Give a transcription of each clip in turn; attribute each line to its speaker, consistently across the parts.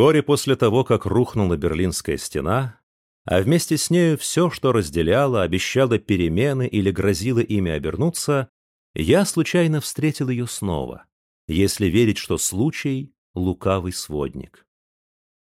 Speaker 1: Вскоре после того, как рухнула Берлинская стена, а вместе с нею все, что разделяло, обещало перемены или грозило ими обернуться, я случайно встретил ее снова, если верить, что случай — лукавый сводник.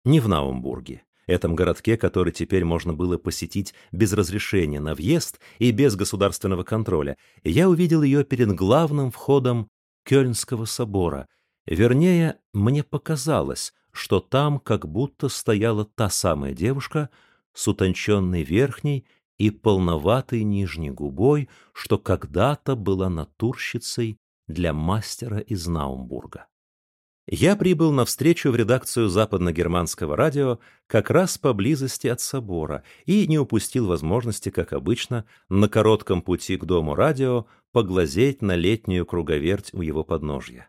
Speaker 1: Не в Наумбурге, этом городке, который теперь можно было посетить без разрешения на въезд и без государственного контроля, я увидел ее перед главным входом Кёльнского собора. Вернее, мне показалось, что там как будто стояла та самая девушка с утонченной верхней и полноватой нижней губой, что когда-то была натурщицей для мастера из Наумбурга. Я прибыл на встречу в редакцию западно-германского радио как раз поблизости от собора и не упустил возможности, как обычно, на коротком пути к дому радио поглазеть на летнюю круговерть у его подножья.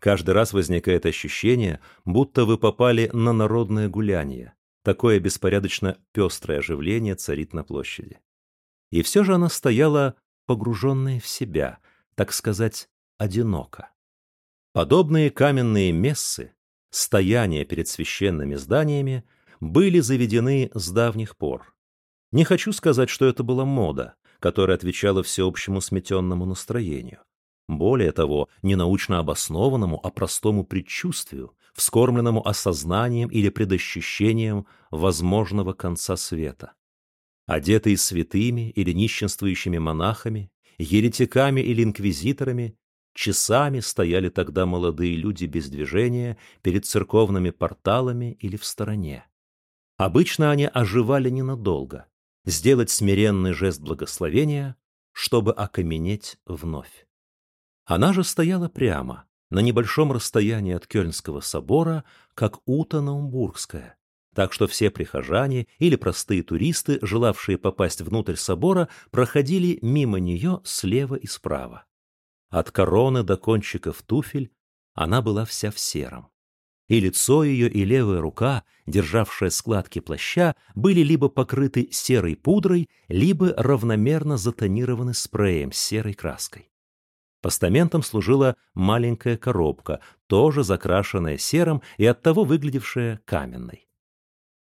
Speaker 1: Каждый раз возникает ощущение, будто вы попали на народное гуляние. Такое беспорядочно пестрое оживление царит на площади. И все же она стояла погруженная в себя, так сказать, одиноко. Подобные каменные мессы, стояния перед священными зданиями, были заведены с давних пор. Не хочу сказать, что это была мода, которая отвечала всеобщему сметенному настроению. Более того, не научно обоснованному, а простому предчувствию, вскормленному осознанием или предощущением возможного конца света. Одетые святыми или нищенствующими монахами, еретиками или инквизиторами, Часами стояли тогда молодые люди без движения перед церковными порталами или в стороне. Обычно они оживали ненадолго, сделать смиренный жест благословения, чтобы окаменеть вновь. Она же стояла прямо, на небольшом расстоянии от Кёльнского собора, как Ута Наумбургская, так что все прихожане или простые туристы, желавшие попасть внутрь собора, проходили мимо нее слева и справа. От короны до кончиков туфель она была вся в сером. И лицо ее, и левая рука, державшая складки плаща, были либо покрыты серой пудрой, либо равномерно затонированы спреем с серой краской. Постаментом служила маленькая коробка, тоже закрашенная серым и оттого выглядевшая каменной.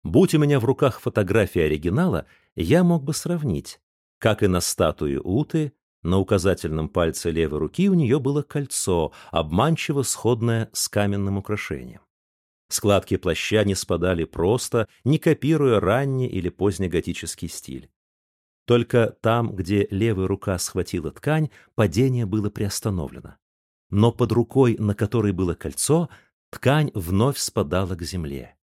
Speaker 1: Будь у меня в руках фотография оригинала, я мог бы сравнить, как и на статуе Уты, на указательном пальце левой руки у нее было кольцо, обманчиво сходное с каменным украшением. Складки плаща не спадали просто, не копируя ранний или позднеготический стиль. Только там, где левая рука схватила ткань, падение было приостановлено. Но под рукой, на которой было кольцо, ткань вновь спадала к земле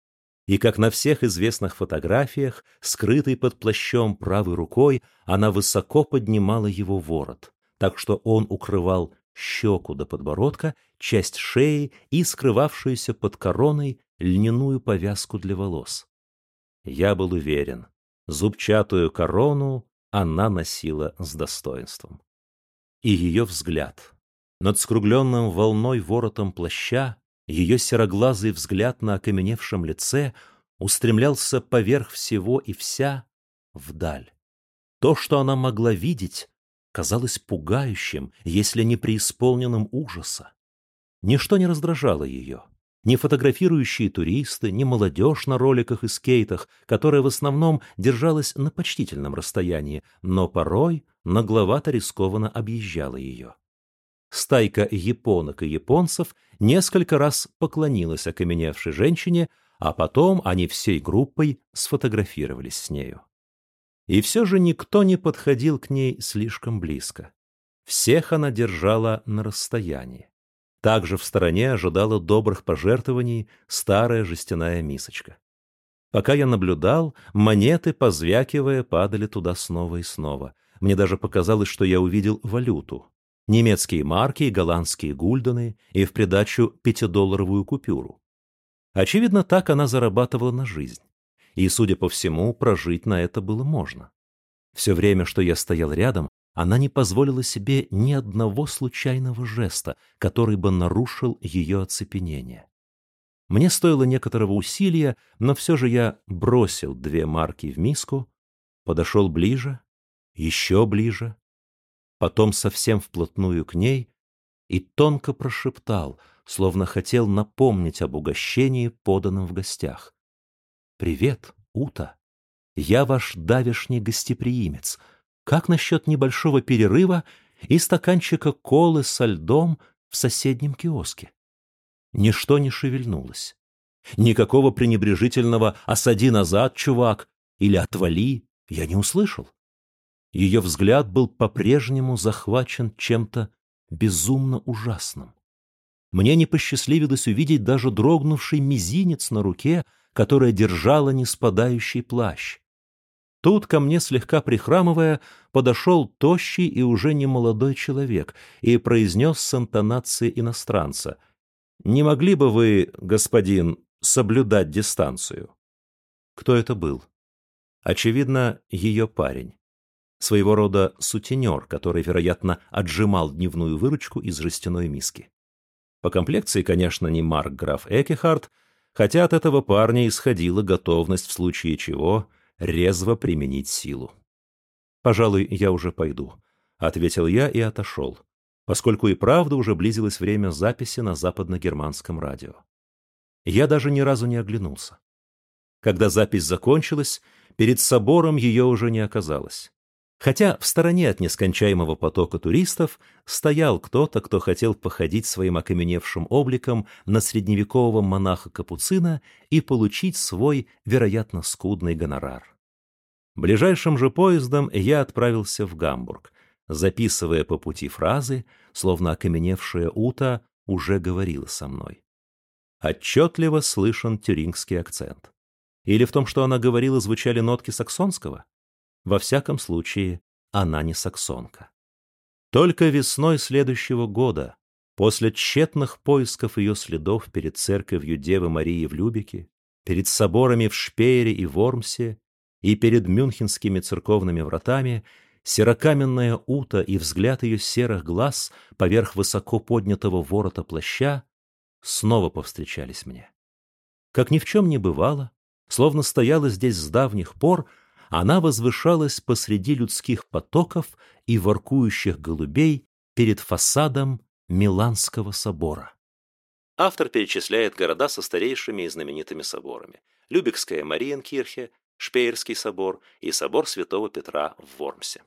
Speaker 1: и, как на всех известных фотографиях, скрытой под плащом правой рукой, она высоко поднимала его ворот, так что он укрывал щеку до подбородка, часть шеи и скрывавшуюся под короной льняную повязку для волос. Я был уверен, зубчатую корону она носила с достоинством. И ее взгляд над скругленным волной воротом плаща ее сероглазый взгляд на окаменевшем лице устремлялся поверх всего и вся вдаль. То, что она могла видеть, казалось пугающим, если не преисполненным ужаса. Ничто не раздражало ее. Ни фотографирующие туристы, ни молодежь на роликах и скейтах, которая в основном держалась на почтительном расстоянии, но порой нагловато рискованно объезжала ее. Стайка японок и японцев несколько раз поклонилась окаменевшей женщине, а потом они всей группой сфотографировались с нею. И все же никто не подходил к ней слишком близко. Всех она держала на расстоянии. Также в стороне ожидала добрых пожертвований старая жестяная мисочка. Пока я наблюдал, монеты, позвякивая, падали туда снова и снова. Мне даже показалось, что я увидел валюту немецкие марки голландские гульдены и в придачу пятидолларовую купюру. Очевидно, так она зарабатывала на жизнь. И, судя по всему, прожить на это было можно. Все время, что я стоял рядом, она не позволила себе ни одного случайного жеста, который бы нарушил ее оцепенение. Мне стоило некоторого усилия, но все же я бросил две марки в миску, подошел ближе, еще ближе, потом совсем вплотную к ней и тонко прошептал, словно хотел напомнить об угощении, поданном в гостях. «Привет, Ута. Я ваш давешний гостеприимец. Как насчет небольшого перерыва и стаканчика колы со льдом в соседнем киоске?» Ничто не шевельнулось. Никакого пренебрежительного «осади назад, чувак» или «отвали» я не услышал. Ее взгляд был по-прежнему захвачен чем-то безумно ужасным. Мне не посчастливилось увидеть даже дрогнувший мизинец на руке, которая держала неспадающий плащ. Тут ко мне, слегка прихрамывая, подошел тощий и уже немолодой человек и произнес с интонацией иностранца. «Не могли бы вы, господин, соблюдать дистанцию?» Кто это был? Очевидно, ее парень своего рода сутенер, который, вероятно, отжимал дневную выручку из жестяной миски. По комплекции, конечно, не Марк граф Экехард, хотя от этого парня исходила готовность в случае чего резво применить силу. «Пожалуй, я уже пойду», — ответил я и отошел, поскольку и правда уже близилось время записи на западно-германском радио. Я даже ни разу не оглянулся. Когда запись закончилась, перед собором ее уже не оказалось. Хотя в стороне от нескончаемого потока туристов стоял кто-то, кто хотел походить своим окаменевшим обликом на средневекового монаха-капуцина и получить свой, вероятно, скудный гонорар. Ближайшим же поездом я отправился в Гамбург, записывая по пути фразы, словно окаменевшая ута уже говорила со мной. Отчетливо слышен тюрингский акцент. Или в том, что она говорила, звучали нотки саксонского? Во всяком случае, она не саксонка. Только весной следующего года, после тщетных поисков ее следов перед церковью Девы Марии в Любике, перед соборами в Шпеере и Вормсе и перед мюнхенскими церковными вратами, серокаменная ута и взгляд ее серых глаз поверх высоко поднятого ворота плаща снова повстречались мне. Как ни в чем не бывало, словно стояла здесь с давних пор, она возвышалась посреди людских потоков и воркующих голубей перед фасадом Миланского собора. Автор перечисляет города со старейшими и знаменитыми соборами. Любекская Мариенкирхе, Шпеерский собор и собор святого Петра в Вормсе.